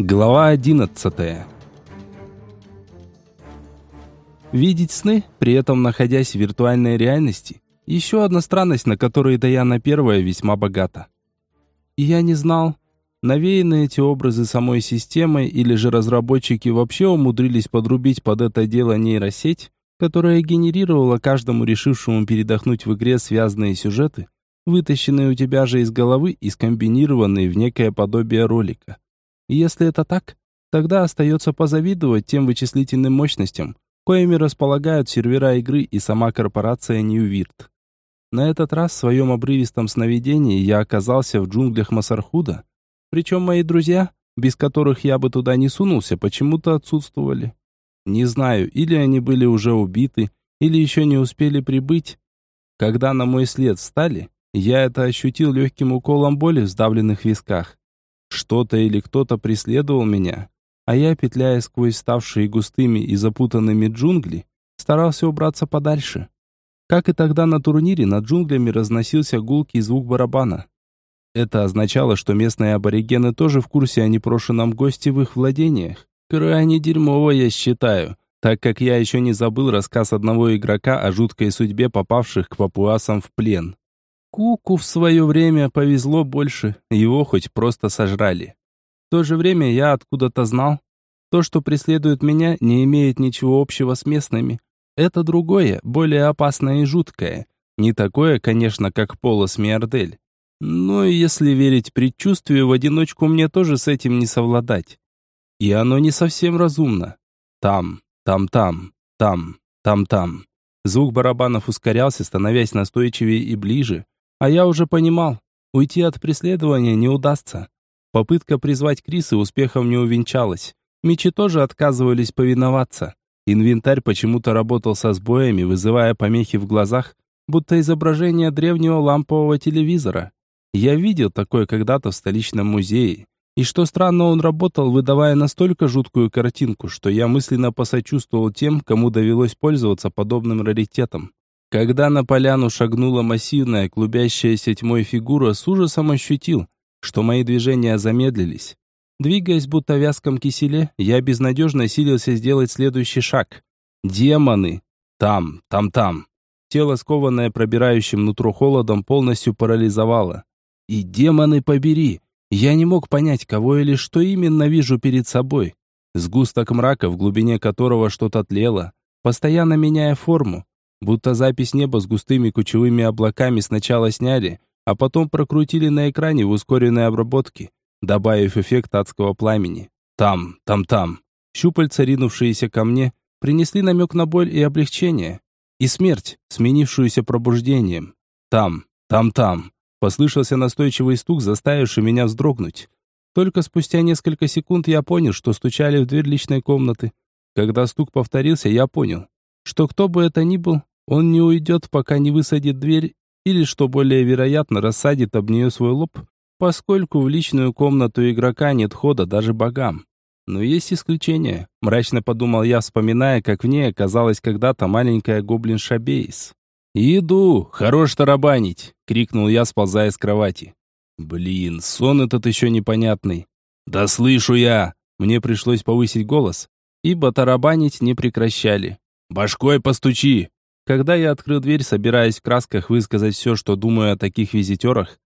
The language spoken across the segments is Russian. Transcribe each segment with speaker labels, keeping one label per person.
Speaker 1: Глава 11. Видеть сны, при этом находясь в виртуальной реальности, еще одна странность, на которую Даяна Первая весьма богата. И я не знал, навеяны эти образы самой системой или же разработчики вообще умудрились подрубить под это дело нейросеть, которая генерировала каждому решившему передохнуть в игре связанные сюжеты, вытащенные у тебя же из головы и скомбинированные в некое подобие ролика. Если это так, тогда остается позавидовать тем вычислительным мощностям, коими располагают сервера игры и сама корпорация Ньювирт. На этот раз в своем обрывистом сновидении я оказался в джунглях Масархуда, причем мои друзья, без которых я бы туда не сунулся, почему-то отсутствовали. Не знаю, или они были уже убиты, или еще не успели прибыть. Когда на мой след встали, я это ощутил легким уколом боли в сдавленных висках. Что-то или кто-то преследовал меня, а я, петляя сквозь ставшие густыми и запутанными джунгли, старался убраться подальше. Как и тогда на турнире, над джунглями разносился гулкий звук барабана. Это означало, что местные аборигены тоже в курсе о непрошенном госте в их владениях. Крайне дерьмово, я считаю, так как я еще не забыл рассказ одного игрока о жуткой судьбе попавших к папуасам в плен. Куку в свое время повезло больше, его хоть просто сожрали. В то же время я откуда-то знал, то, что преследует меня, не имеет ничего общего с местными. Это другое, более опасное и жуткое. Не такое, конечно, как Полос Миордель. Но если верить предчувствию, в одиночку мне тоже с этим не совладать. И оно не совсем разумно. Там, там-там, там, там-там. Звук барабанов ускорялся, становясь настойчивее и ближе, а я уже понимал, уйти от преследования не удастся. Попытка призвать Криса успехом не увенчалась. Мечи тоже отказывались повиноваться. Инвентарь почему-то работал со сбоями, вызывая помехи в глазах, будто изображение древнего лампового телевизора. Я видел такое когда-то в столичном музее. И что странно, он работал, выдавая настолько жуткую картинку, что я мысленно посочувствовал тем, кому довелось пользоваться подобным раритетом. Когда на поляну шагнула массивная, клубящаяся тьмой фигура, с ужасом ощутил, что мои движения замедлились. Двигаясь будто в вязком киселе, я безнадежно силился сделать следующий шаг. Демоны! Там, там, там. Тело, скованное пробирающим нутро холодом, полностью парализовало. И демоны побери! Я не мог понять, кого или что именно вижу перед собой. Сгусток мрака, в глубине которого что-то тлело, постоянно меняя форму, Будто запись неба с густыми кучевыми облаками сначала сняли, а потом прокрутили на экране в ускоренной обработке, добавив эффект адского пламени. Там, там, там. Щупальца, ринувшиеся ко мне, принесли намек на боль и облегчение. И смерть, сменившуюся пробуждением. Там, там, там. Послышался настойчивый стук, заставивший меня вздрогнуть. Только спустя несколько секунд я понял, что стучали в дверь личной комнаты. Когда стук повторился, я понял, что кто бы это ни был, он не уйдет, пока не высадит дверь, или, что более вероятно, рассадит об нее свой лоб, поскольку в личную комнату игрока нет хода даже богам. Но есть исключение, мрачно подумал я, вспоминая, как в ней оказалась когда-то маленькая гоблинша Бейс. «Иду! Хорош тарабанить!» — крикнул я, сползая с кровати. «Блин, сон этот еще непонятный!» «Да слышу я!» Мне пришлось повысить голос, ибо тарабанить не прекращали. «Башкой постучи! Когда я открыл дверь, собираясь в красках высказать все, что думаю о таких визитерах,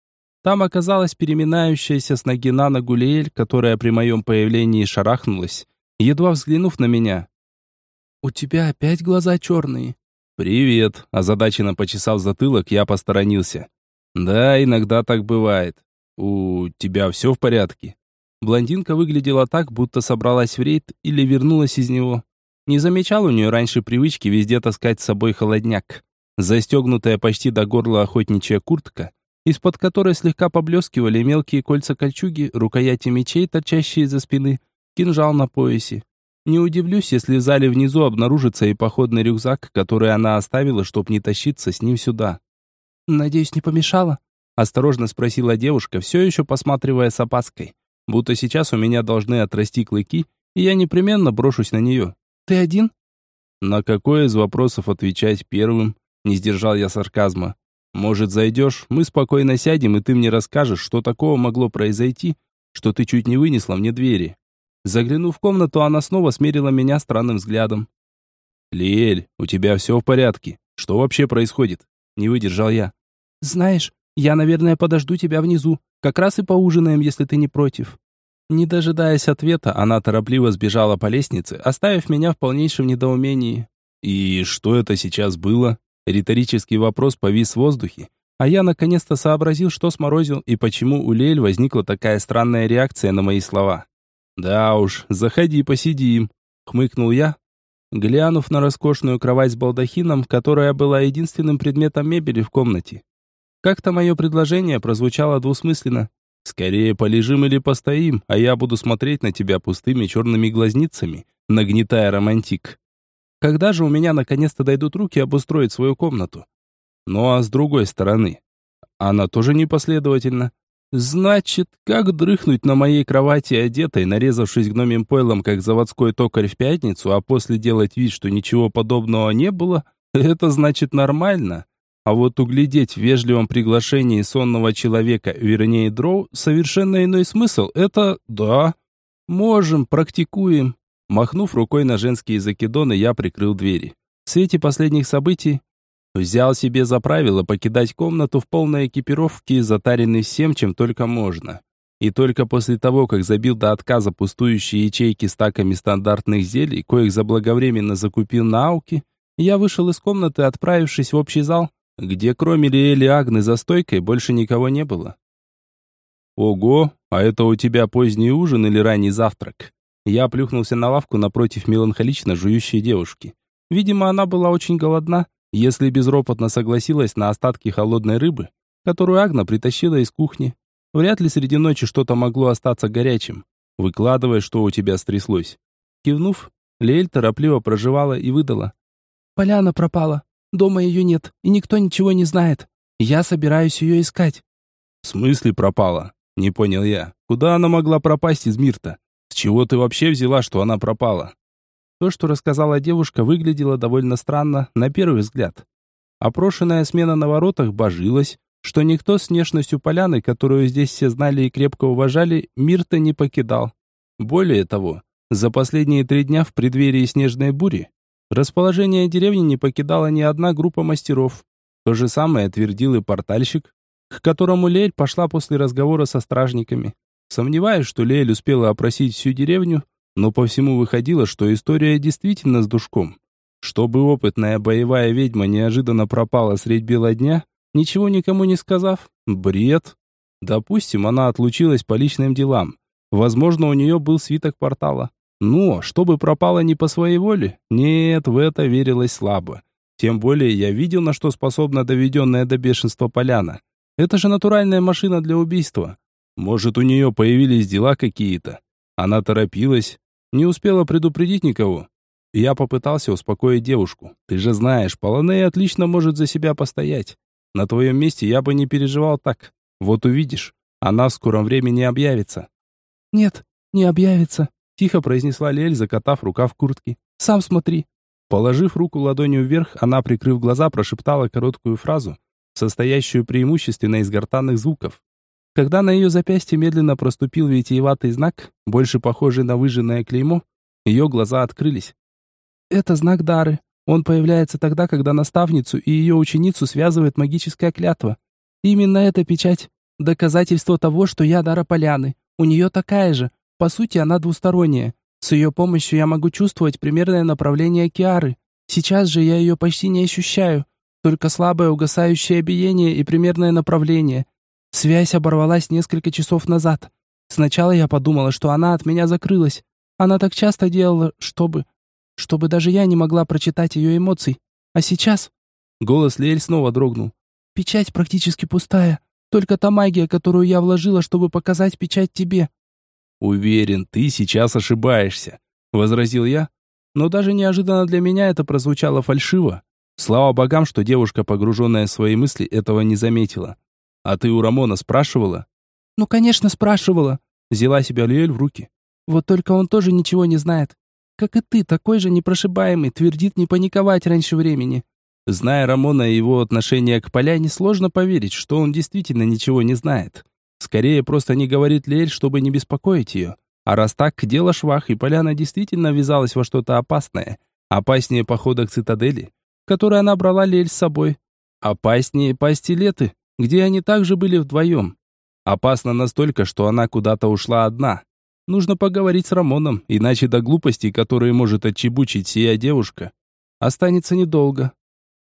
Speaker 1: там оказалась переминающаяся с ноги на ногу Лиэль, которая при моем появлении шарахнулась, едва взглянув на меня. «У тебя опять глаза черные?» «Привет», – озадаченно почесав затылок, я посторонился. «Да, иногда так бывает. У тебя все в порядке?» Блондинка выглядела так, будто собралась в рейд или вернулась из него. Не замечал у нее раньше привычки везде таскать с собой холодняк. Застегнутая почти до горла охотничья куртка, из-под которой слегка поблескивали мелкие кольца кольчуги, рукояти мечей, торчащие за спины, кинжал на поясе. Не удивлюсь, если в зале внизу обнаружится и походный рюкзак, который она оставила, чтобы не тащиться с ним сюда. «Надеюсь, не помешала?» — осторожно спросила девушка, все еще посматривая с опаской. Будто сейчас у меня должны отрасти клыки, и я непременно брошусь на нее. Ты один?» На какой из вопросов отвечать первым? Не сдержал я сарказма. Может, зайдешь, мы спокойно сядем, и ты мне расскажешь, что такого могло произойти, что ты чуть не вынесла мне двери. Заглянув в комнату, она снова смерила меня странным взглядом. «Лиэль, у тебя все в порядке? Что вообще происходит?» Не выдержал я.
Speaker 2: «Знаешь, я, наверное, подожду тебя внизу. Как раз и поужинаем, если ты не против».
Speaker 1: Не дожидаясь ответа, она торопливо сбежала по лестнице, оставив меня в полнейшем недоумении. «И что это сейчас было?» Риторический вопрос повис в воздухе, а я наконец-то сообразил, что сморозил и почему у Лель возникла такая странная реакция на мои слова. «Да уж, заходи, посидим», — хмыкнул я, глянув на роскошную кровать с балдахином, которая была единственным предметом мебели в комнате. Как-то мое предложение прозвучало двусмысленно. «Скорее полежим или постоим, а я буду смотреть на тебя пустыми черными глазницами, нагнетая романтик». Когда же у меня наконец-то дойдут руки обустроить свою комнату? Ну а с другой стороны, она тоже непоследовательна. Значит, как дрыхнуть на моей кровати одетой, нарезавшись гномим пойлом, как заводской токарь в пятницу, а после делать вид, что ничего подобного не было, это значит нормально. А вот углядеть в вежливом приглашении сонного человека, вернее дроу, совершенно иной смысл. Это да. Можем, практикуем. Махнув рукой на женские закидоны, я прикрыл двери. В свете последних событий взял себе за правило покидать комнату в полной экипировке, затаренной всем, чем только можно. И только после того, как забил до отказа пустующие ячейки стаками стандартных зелий, коих заблаговременно закупил на ауке, я вышел из комнаты, отправившись в общий зал, где кроме Лиэли Агны за стойкой больше никого не было. «Ого, а это у тебя поздний ужин или ранний завтрак?» Я плюхнулся на лавку напротив меланхолично жующей девушки. Видимо, она была очень голодна, если безропотно согласилась на остатки холодной рыбы, которую Агна притащила из кухни. Вряд ли среди ночи что-то могло остаться горячим. Выкладывай, что у тебя стряслось. Кивнув, Лель торопливо проживала и выдала.
Speaker 2: «Поляна пропала. Дома ее нет, и никто ничего не знает. Я собираюсь ее искать».
Speaker 1: «В смысле пропала?» Не понял я. Куда она могла пропасть из Мирта? С чего ты вообще взяла, что она пропала? То, что рассказала девушка, выглядело довольно странно на первый взгляд. Опрошенная смена на воротах божилась, что никто с внешностью поляны, которую здесь все знали и крепко уважали, мир-то не покидал. Более того, за последние три дня в преддверии снежной бури расположение деревни не покидала ни одна группа мастеров. То же самое твердил и портальщик, к которому Лель пошла после разговора со стражниками. Сомневаюсь, что Лель успела опросить всю деревню, но по всему выходило, что история действительно с душком. Чтобы опытная боевая ведьма неожиданно пропала средь бела дня, ничего никому не сказав, бред. Допустим, она отлучилась по личным делам. Возможно, у нее был свиток портала. Но, чтобы пропала не по своей воле, нет, в это верилось слабо. Тем более я видел, на что способна доведенная до бешенства поляна. Это же натуральная машина для убийства. Может, у нее появились дела какие-то. Она торопилась, не успела предупредить никого. Я попытался успокоить девушку. Ты же знаешь, Полонея отлично может за себя постоять. На твоем месте я бы не переживал так. Вот увидишь, она в скором времени объявится.
Speaker 2: Нет, не объявится, тихо произнесла Лель, закатав рукав куртки. Сам смотри.
Speaker 1: Положив руку ладонью вверх, она, прикрыв глаза, прошептала короткую фразу, состоящую преимущественно из гортанных звуков. Когда на ее запястье медленно проступил витиеватый знак, больше похожий на выжженное клеймо, ее глаза открылись.
Speaker 2: «Это знак Дары. Он появляется тогда, когда наставницу и ее ученицу связывает магическая клятва. Именно эта печать — доказательство того, что я Дара Поляны. У нее такая же. По сути, она двусторонняя. С ее помощью я могу чувствовать примерное направление Киары. Сейчас же я ее почти не ощущаю. Только слабое угасающее биение и примерное направление. Связь оборвалась несколько часов назад. Сначала я подумала, что она от меня закрылась. Она так часто делала, чтобы... Чтобы даже я не могла прочитать ее эмоций. А сейчас...
Speaker 1: Голос Лель снова дрогнул.
Speaker 2: Печать практически пустая. Только та магия, которую я вложила, чтобы показать печать тебе.
Speaker 1: Уверен, ты сейчас ошибаешься, возразил я. Но даже неожиданно для меня это прозвучало фальшиво. Слава богам, что девушка, погруженная в свои мысли, этого не заметила. «А ты у Рамона спрашивала?»
Speaker 2: «Ну, конечно, спрашивала», — взяла себя Лиэль в руки. «Вот только он тоже ничего не знает. Как и ты, такой же непрошибаемый, твердит не паниковать раньше времени».
Speaker 1: Зная Рамона и его отношение к поляне, сложно поверить, что он действительно ничего не знает. Скорее, просто не говорит Лиэль, чтобы не беспокоить ее. А раз так, дело швах, и поляна действительно ввязалась во что-то опасное. Опаснее похода к цитадели, в которой она брала Лель с собой. Опаснее пастилеты, где они также были вдвоем. Опасно настолько, что она куда-то ушла одна. Нужно поговорить с Рамоном, иначе до глупостей, которые может отчебучить сия девушка, останется недолго.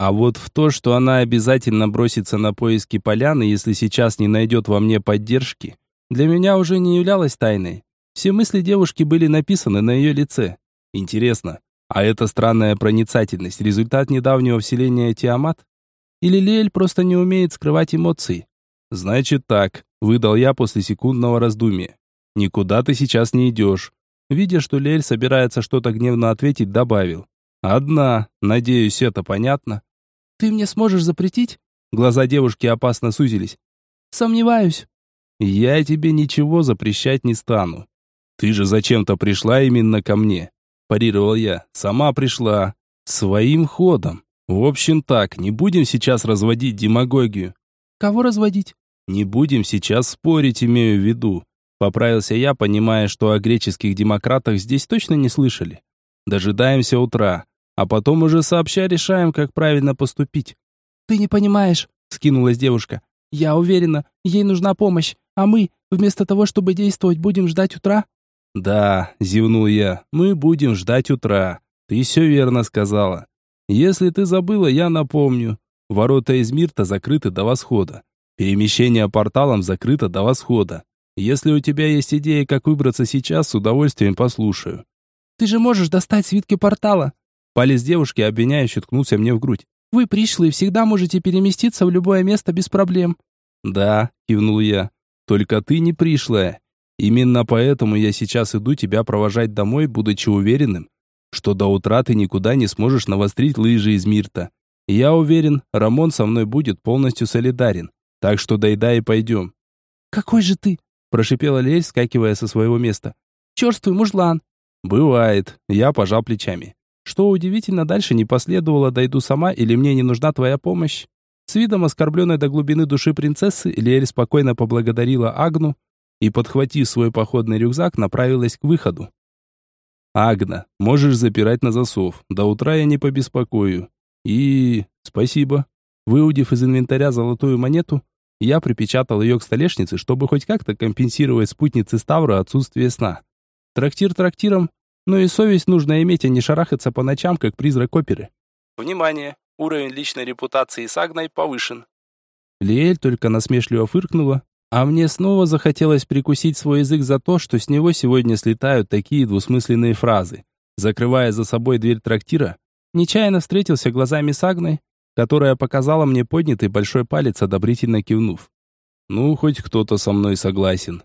Speaker 1: А вот в то, что она обязательно бросится на поиски поляны, если сейчас не найдет во мне поддержки, для меня уже не являлось тайной. Все мысли девушки были написаны на ее лице. Интересно, а эта странная проницательность – результат недавнего вселения Тиамат? Или Лель просто не умеет скрывать эмоции? Значит так, выдал я после секундного раздумья. Никуда ты сейчас не идешь. Видя, что Лель собирается что-то гневно ответить, добавил. Одна, надеюсь, это понятно.
Speaker 2: Ты мне сможешь запретить?
Speaker 1: Глаза девушки опасно сузились.
Speaker 2: Сомневаюсь.
Speaker 1: Я тебе ничего запрещать не стану. Ты же зачем-то пришла именно ко мне. Парировал я. Сама пришла. Своим ходом. В общем так, не будем сейчас разводить демагогию.
Speaker 2: Кого разводить?
Speaker 1: Не будем сейчас спорить, имею в виду. Поправился я, понимая, что о греческих демократах здесь точно не слышали. Дожидаемся утра а потом уже сообща решаем, как правильно поступить.
Speaker 2: Ты не понимаешь, скинулась девушка. Я уверена, ей нужна помощь, а мы, вместо того, чтобы действовать, будем ждать утра?
Speaker 1: Да, зевнул я. Мы будем ждать утра. Ты все верно сказала. Если ты забыла, я напомню. Ворота из Мирта закрыты до восхода. Перемещение порталом закрыто до восхода. Если у тебя есть идеи, как выбраться сейчас, с удовольствием послушаю.
Speaker 2: Ты же можешь достать свитки портала,
Speaker 1: Палец девушки обвиняюще ткнулся мне в грудь.
Speaker 2: «Вы пришлые всегда можете переместиться в любое место без проблем».
Speaker 1: «Да», — кивнул я. «Только ты не пришлая. Именно поэтому я сейчас иду тебя провожать домой, будучи уверенным, что до утра ты никуда не сможешь навострить лыжи из Мирта. Я уверен, Рамон со мной будет полностью солидарен. Так что доедай и пойдем».
Speaker 2: «Какой же ты?» – прошипела Лель, скакивая со своего места. «Черствый мужлан».
Speaker 1: «Бывает». Я пожал плечами. Что удивительно, дальше не последовало «дойду сама» или «мне не нужна твоя помощь». С видом оскорбленной до глубины души принцессы, Лиэль спокойно поблагодарила Агну и, подхватив свой походный рюкзак, направилась к выходу. «Агна, можешь запирать на засов. До утра я не побеспокою. И... спасибо». Выудив из инвентаря золотую монету, я припечатал ее к столешнице, чтобы хоть как-то компенсировать спутнице Ставра отсутствие сна. Трактир трактиром, но и совесть нужно иметь, а не шарахаться по ночам, как призрак оперы. Внимание! Уровень личной репутации с Агной повышен. Лиэль только насмешливо фыркнула, а мне снова захотелось прикусить свой язык за то, что с него сегодня слетают такие двусмысленные фразы. Закрывая за собой дверь трактира, нечаянно встретился глазами с Агной, которая показала мне поднятый большой палец, одобрительно кивнув. «Ну, хоть кто-то со мной согласен».